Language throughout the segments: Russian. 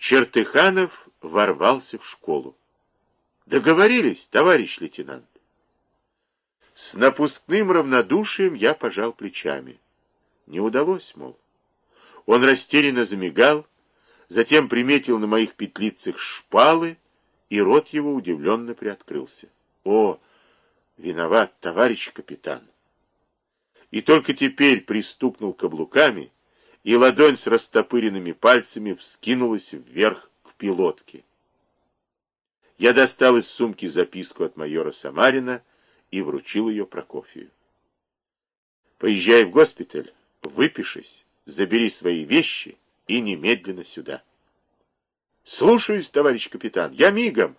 Чертыханов ворвался в школу. Договорились, товарищ лейтенант. С напускным равнодушием я пожал плечами. Не удалось, мол. Он растерянно замигал, затем приметил на моих петлицах шпалы, и рот его удивленно приоткрылся. О, виноват, товарищ капитан. И только теперь пристукнул каблуками, и ладонь с растопыренными пальцами вскинулась вверх к пилотке. Я достал из сумки записку от майора Самарина и вручил ее Прокофию. Поезжай в госпиталь, выпишись, забери свои вещи и немедленно сюда. Слушаюсь, товарищ капитан, я мигом.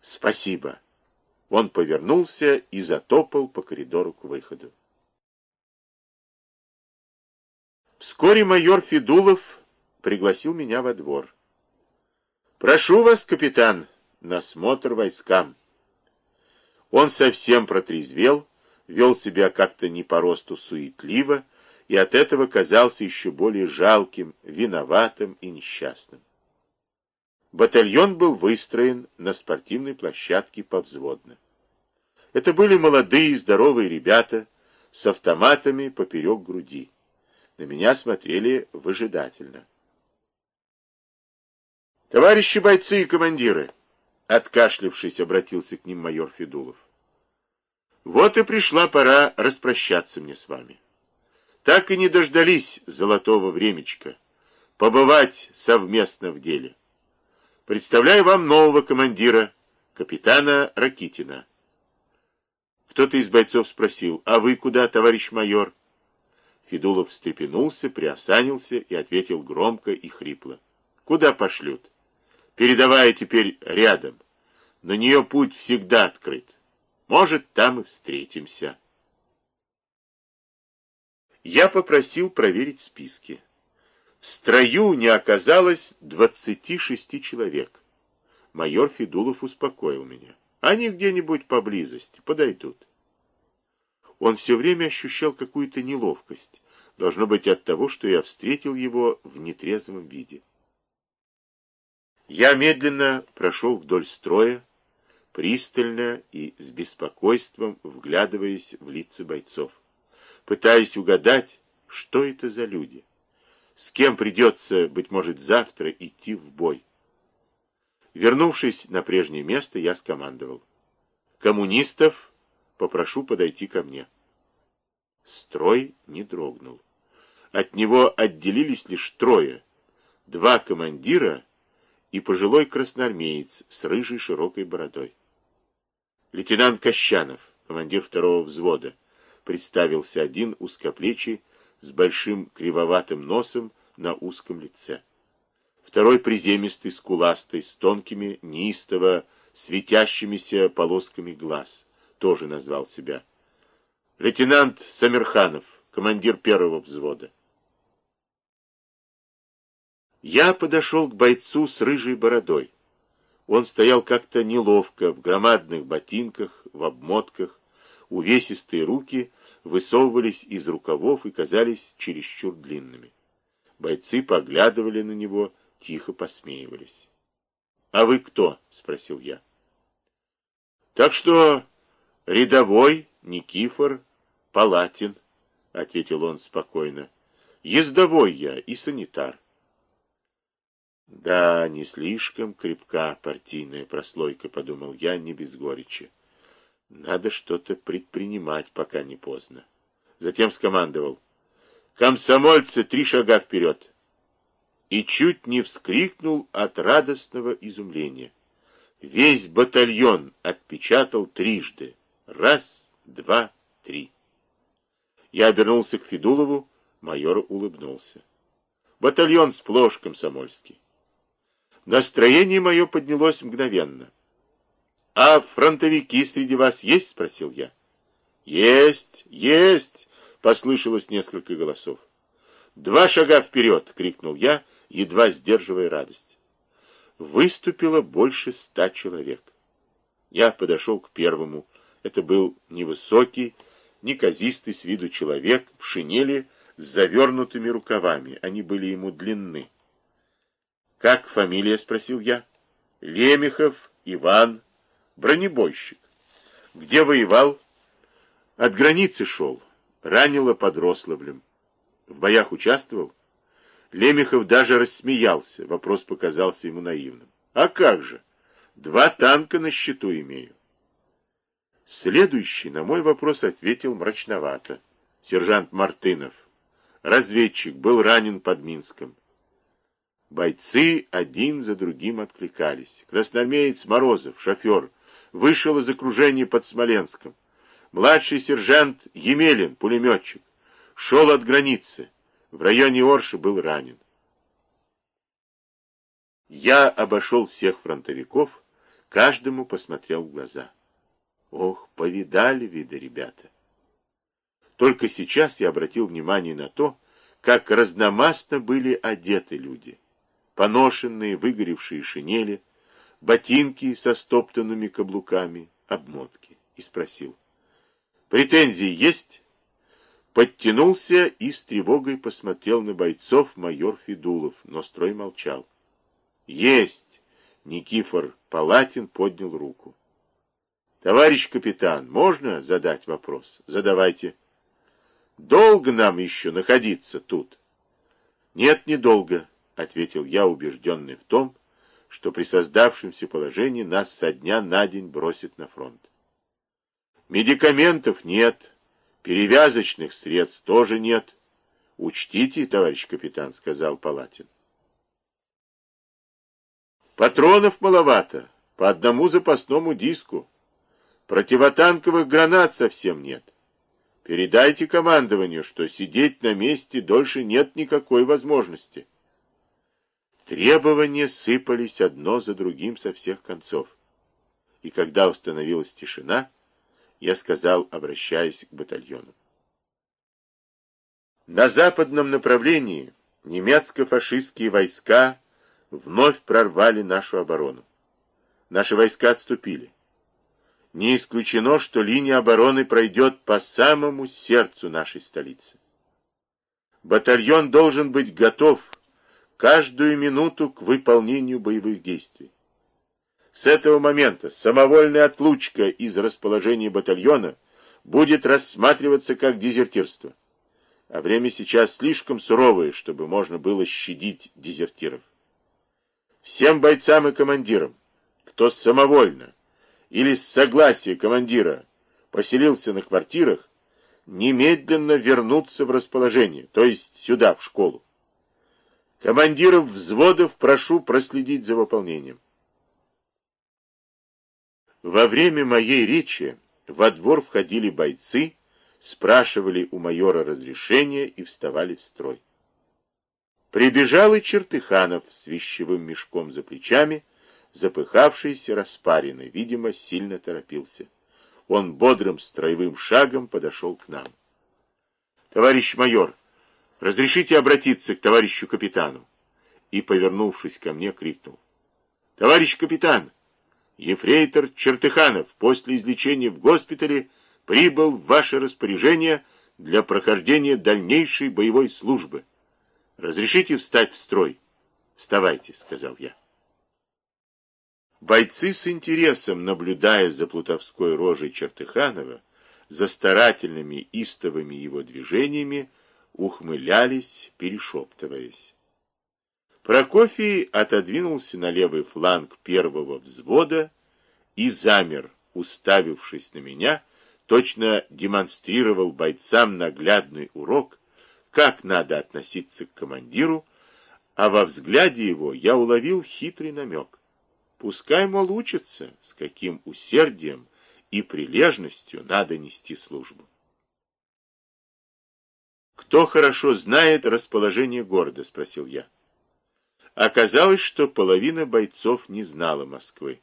Спасибо. Он повернулся и затопал по коридору к выходу. Вскоре майор Федулов пригласил меня во двор. «Прошу вас, капитан, на смотр войскам». Он совсем протрезвел, вел себя как-то не по росту суетливо, и от этого казался еще более жалким, виноватым и несчастным. Батальон был выстроен на спортивной площадке повзводно. Это были молодые здоровые ребята с автоматами поперек груди. На меня смотрели выжидательно. «Товарищи бойцы и командиры!» Откашлившись, обратился к ним майор Федулов. «Вот и пришла пора распрощаться мне с вами. Так и не дождались золотого времечка, побывать совместно в деле. Представляю вам нового командира, капитана Ракитина». Кто-то из бойцов спросил, «А вы куда, товарищ майор?» Федулов встрепенулся, приосанился и ответил громко и хрипло. «Куда пошлют? Передовая теперь рядом. На нее путь всегда открыт. Может, там и встретимся». Я попросил проверить списки. В строю не оказалось двадцати шести человек. Майор Федулов успокоил меня. Они где-нибудь поблизости подойдут. Он все время ощущал какую-то неловкость. Должно быть от того, что я встретил его в нетрезвом виде. Я медленно прошел вдоль строя, пристально и с беспокойством вглядываясь в лица бойцов, пытаясь угадать, что это за люди, с кем придется, быть может, завтра идти в бой. Вернувшись на прежнее место, я скомандовал. Коммунистов Попрошу подойти ко мне. Строй не дрогнул. От него отделились лишь трое. Два командира и пожилой красноармеец с рыжей широкой бородой. Лейтенант Кощанов, командир второго взвода, представился один узкоплечий с большим кривоватым носом на узком лице. Второй приземистый, скуластый, с тонкими, неистово светящимися полосками глаз тоже назвал себя. Лейтенант Самирханов, командир первого взвода. Я подошел к бойцу с рыжей бородой. Он стоял как-то неловко, в громадных ботинках, в обмотках. Увесистые руки высовывались из рукавов и казались чересчур длинными. Бойцы поглядывали на него, тихо посмеивались. — А вы кто? — спросил я. — Так что Рядовой Никифор Палатин, — ответил он спокойно. Ездовой я и санитар. Да, не слишком крепка партийная прослойка, подумал я не без горечи. Надо что-то предпринимать, пока не поздно. Затем скомандовал. Комсомольцы, три шага вперед. И чуть не вскрикнул от радостного изумления. Весь батальон отпечатал трижды. Раз, два, три. Я обернулся к Федулову, майор улыбнулся. Батальон сплошь комсомольский. Настроение мое поднялось мгновенно. — А фронтовики среди вас есть? — спросил я. — Есть, есть! — послышалось несколько голосов. — Два шага вперед! — крикнул я, едва сдерживая радость. Выступило больше ста человек. Я подошел к первому, это был невысокий, неказистый с виду человек в шинели с завернутыми рукавами. Они были ему длинны. Как фамилия, спросил я. Лемехов Иван, бронебойщик. Где воевал? От границы шел. Ранило под Рославлем. В боях участвовал? Лемехов даже рассмеялся. Вопрос показался ему наивным. А как же? Два танка на счету имею. Следующий на мой вопрос ответил мрачновато. Сержант Мартынов. Разведчик, был ранен под Минском. Бойцы один за другим откликались. Красноармеец Морозов, шофер, вышел из окружения под Смоленском. Младший сержант Емелин, пулеметчик, шел от границы. В районе Орши был ранен. Я обошел всех фронтовиков, каждому посмотрел в глаза. Ох, повидали виды ребята. Только сейчас я обратил внимание на то, как разномастно были одеты люди. Поношенные, выгоревшие шинели, ботинки со стоптанными каблуками, обмотки. И спросил, «Претензии есть?» Подтянулся и с тревогой посмотрел на бойцов майор Федулов, но строй молчал. «Есть!» — Никифор Палатин поднял руку. «Товарищ капитан, можно задать вопрос?» «Задавайте». «Долго нам еще находиться тут?» «Нет, недолго», — ответил я, убежденный в том, что при создавшемся положении нас со дня на день бросит на фронт. «Медикаментов нет, перевязочных средств тоже нет. Учтите, товарищ капитан», — сказал Палатин. «Патронов маловато, по одному запасному диску». Противотанковых гранат совсем нет. Передайте командованию, что сидеть на месте дольше нет никакой возможности. Требования сыпались одно за другим со всех концов. И когда установилась тишина, я сказал, обращаясь к батальону. На западном направлении немецко-фашистские войска вновь прорвали нашу оборону. Наши войска отступили. Не исключено, что линия обороны пройдет по самому сердцу нашей столицы. Батальон должен быть готов каждую минуту к выполнению боевых действий. С этого момента самовольная отлучка из расположения батальона будет рассматриваться как дезертирство. А время сейчас слишком суровое, чтобы можно было щадить дезертиров. Всем бойцам и командирам, кто самовольно, или с согласия командира поселился на квартирах, немедленно вернуться в расположение, то есть сюда, в школу. Командиров взводов прошу проследить за выполнением. Во время моей речи во двор входили бойцы, спрашивали у майора разрешения и вставали в строй. Прибежал и Чертыханов с вещевым мешком за плечами, запыхавшийся, распаренный, видимо, сильно торопился. Он бодрым строевым шагом подошел к нам. «Товарищ майор, разрешите обратиться к товарищу капитану?» И, повернувшись ко мне, крикнул. «Товарищ капитан, ефрейтор Чертыханов после излечения в госпитале прибыл в ваше распоряжение для прохождения дальнейшей боевой службы. Разрешите встать в строй?» «Вставайте», — сказал я. Бойцы с интересом, наблюдая за плутовской рожей Чертыханова, за старательными истовыми его движениями, ухмылялись, перешептываясь. Прокофий отодвинулся на левый фланг первого взвода и замер, уставившись на меня, точно демонстрировал бойцам наглядный урок, как надо относиться к командиру, а во взгляде его я уловил хитрый намек. Пускай, мол, учатся, с каким усердием и прилежностью надо нести службу. «Кто хорошо знает расположение города?» — спросил я. Оказалось, что половина бойцов не знала Москвы.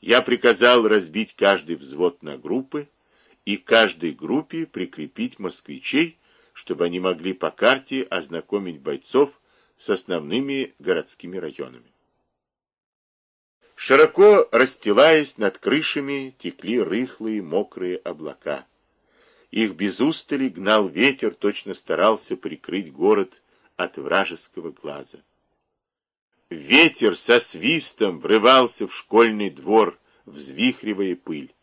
Я приказал разбить каждый взвод на группы и каждой группе прикрепить москвичей, чтобы они могли по карте ознакомить бойцов с основными городскими районами. Широко расстилаясь над крышами, текли рыхлые мокрые облака. Их без устали гнал ветер, точно старался прикрыть город от вражеского глаза. Ветер со свистом врывался в школьный двор, взвихривая пыль.